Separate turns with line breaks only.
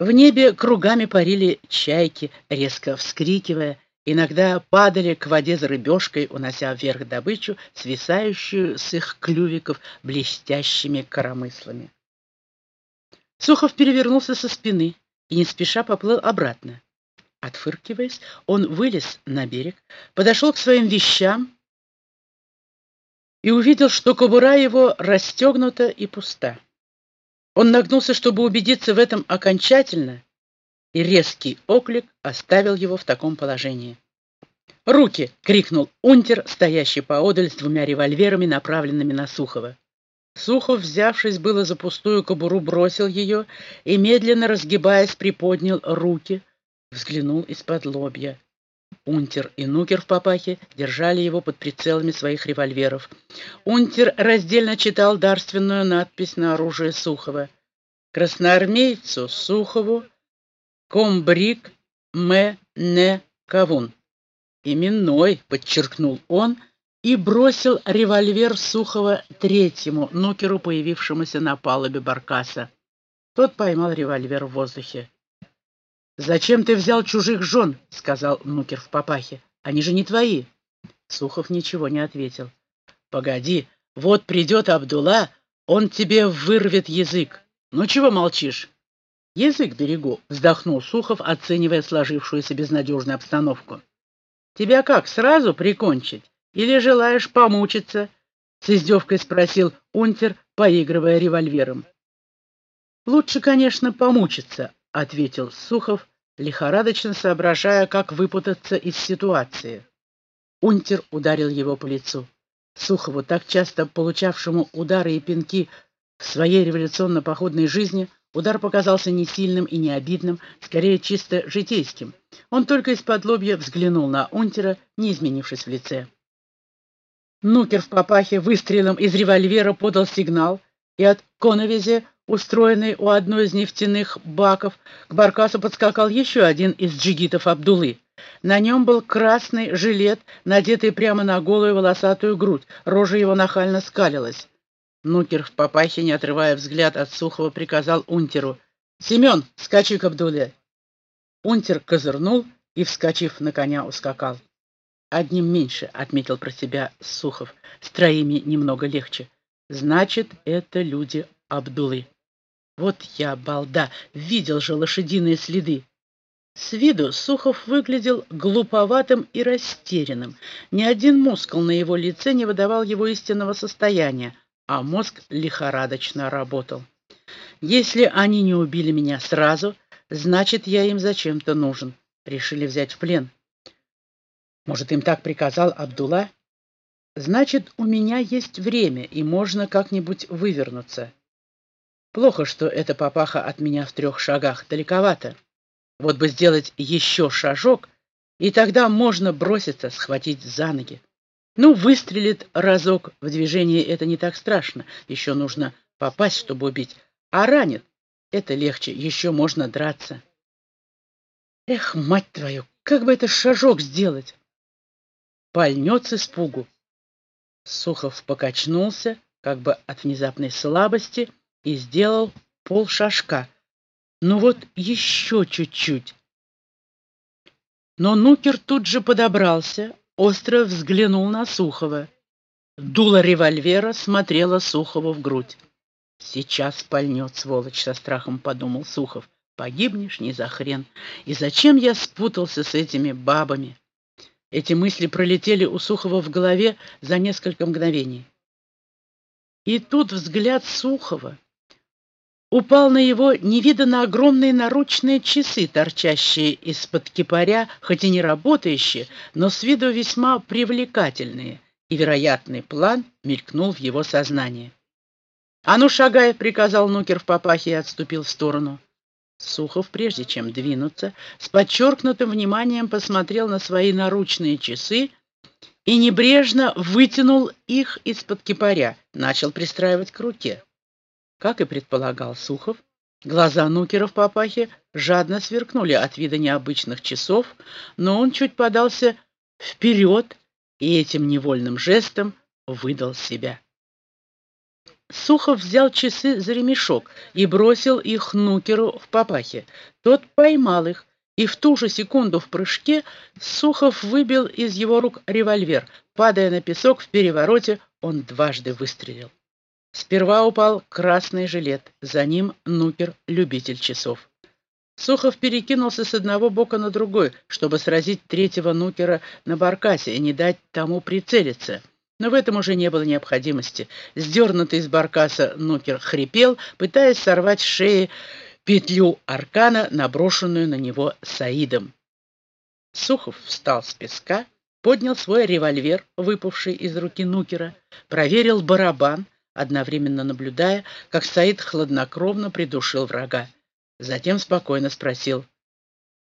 В небе кругами парили чайки, резко вскрикивая, иногда падали к воде за рыбешкой, унося вверх добычу, свисающую с их клювиков блестящими коромыслами. Сухов перевернулся со спины и не спеша поплыл обратно. Отфыркиваясь, он вылез на берег, подошел к своим вещам и увидел, что кобура его расстегнута и пуста. Он нагнулся, чтобы убедиться в этом окончательно, и резкий оклик оставил его в таком положении. «Руки!» — крикнул унтер, стоящий поодаль с двумя револьверами, направленными на Сухова. Сухов, взявшись было за пустую кобуру, бросил ее и, медленно разгибаясь, приподнял руки, взглянул из-под лобья. Унтер и Нукер в папахе держали его под прицелами своих револьверов. Унтер раздельно читал дарственную надпись на оружие Сухова. «Красноармейцу Сухову комбриг мэ не кавун». «Именной», — подчеркнул он, и бросил револьвер Сухова третьему, Нукеру, появившемуся на палубе баркаса. Тот поймал револьвер в воздухе. «Зачем ты взял чужих жен?» — сказал Нукер в папахе. «Они же не твои». Сухов ничего не ответил. «Погоди, вот придет Абдулла, он тебе вырвет язык. Ну чего молчишь?» «Язык берегу», — вздохнул Сухов, оценивая сложившуюся безнадежную обстановку. «Тебя как, сразу прикончить? Или желаешь помучиться?» — с издевкой спросил унтер, поигрывая револьвером. «Лучше, конечно, помучиться», — ответил Сухов, лихорадочно соображая, как выпутаться из ситуации. Унтер ударил его по лицу. Сухову, так часто получавшему удары и пинки в своей революционно-походной жизни, удар показался не сильным и не обидным, скорее чисто житейским. Он только из-под лобья взглянул на Унтера, не изменившись в лице. Нукер в папахе выстрелом из револьвера подал сигнал, и от коновизи устроенный у одной из нефтяных баков, к баркасу подскакал еще один из джигитов Абдулы. На нем был красный жилет, надетый прямо на голую волосатую грудь. Рожа его нахально скалилась. Нукер в папахе, не отрывая взгляд от Сухого, приказал унтеру. «Семен, скачи к Абдуле!» Унтер козырнул и, вскочив на коня, ускакал. «Одним меньше», — отметил про себя Сухов, — «с троими немного легче. Значит, это люди Абдулы». Вот я, балда, видел же лошадиные следы. С виду Сухов выглядел глуповатым и растерянным. Ни один мускул на его лице не выдавал его истинного состояния, а мозг лихорадочно работал. Если они не убили меня сразу, значит, я им зачем-то нужен. Решили взять в плен. Может, им так приказал Абдулла? Значит, у меня есть время, и можно как-нибудь вывернуться. Плохо, что эта папаха от меня в трех шагах, далековато. Вот бы сделать еще шажок, и тогда можно броситься, схватить за ноги. Ну, выстрелит разок в движении, это не так страшно. Еще нужно попасть, чтобы убить. А ранит, это легче, еще можно драться. Эх, мать твою, как бы это шажок сделать? Пальнет с испугу. Сухов покачнулся, как бы от внезапной слабости, и сделал полшажка. Ну вот еще чуть-чуть. Но Нукер тут же подобрался, остро взглянул на Сухова. Дуло револьвера смотрела Сухову в грудь. «Сейчас пальнет, сволочь!» — со страхом подумал Сухов. «Погибнешь не за хрен. И зачем я спутался с этими бабами?» Эти мысли пролетели у Сухова в голове за несколько мгновений. И тут взгляд Сухова упал на его невиданно огромные наручные часы, торчащие из-под кипаря, хоть и не работающие, но с виду весьма привлекательные, и вероятный план мелькнул в его сознании. «А ну, шагай!» — приказал Нукер в папахе и отступил в сторону. Сухов, прежде чем двинуться, с подчеркнутым вниманием посмотрел на свои наручные часы и небрежно вытянул их из-под кипаря, начал пристраивать к руке. Как и предполагал Сухов, глаза Нукера в папахе жадно сверкнули от вида необычных часов, но он чуть подался вперед и этим невольным жестом выдал себя. Сухов взял часы за ремешок и бросил их Нукеру в папахе. Тот поймал их, и в ту же секунду в прыжке Сухов выбил из его рук револьвер. Падая на песок в перевороте, он дважды выстрелил. Сперва упал красный жилет, за ним Нукер, любитель часов. Сухов перекинулся с одного бока на другой, чтобы сразить третьего Нукера на баркасе и не дать тому прицелиться. Но в этом уже не было необходимости. Сдернутый из баркаса Нукер хрипел, пытаясь сорвать с шеи петлю аркана, наброшенную на него Саидом. Сухов встал с песка, поднял свой револьвер, выпавший из руки Нукера, проверил барабан, одновременно наблюдая, как Саид хладнокровно придушил врага. Затем спокойно спросил,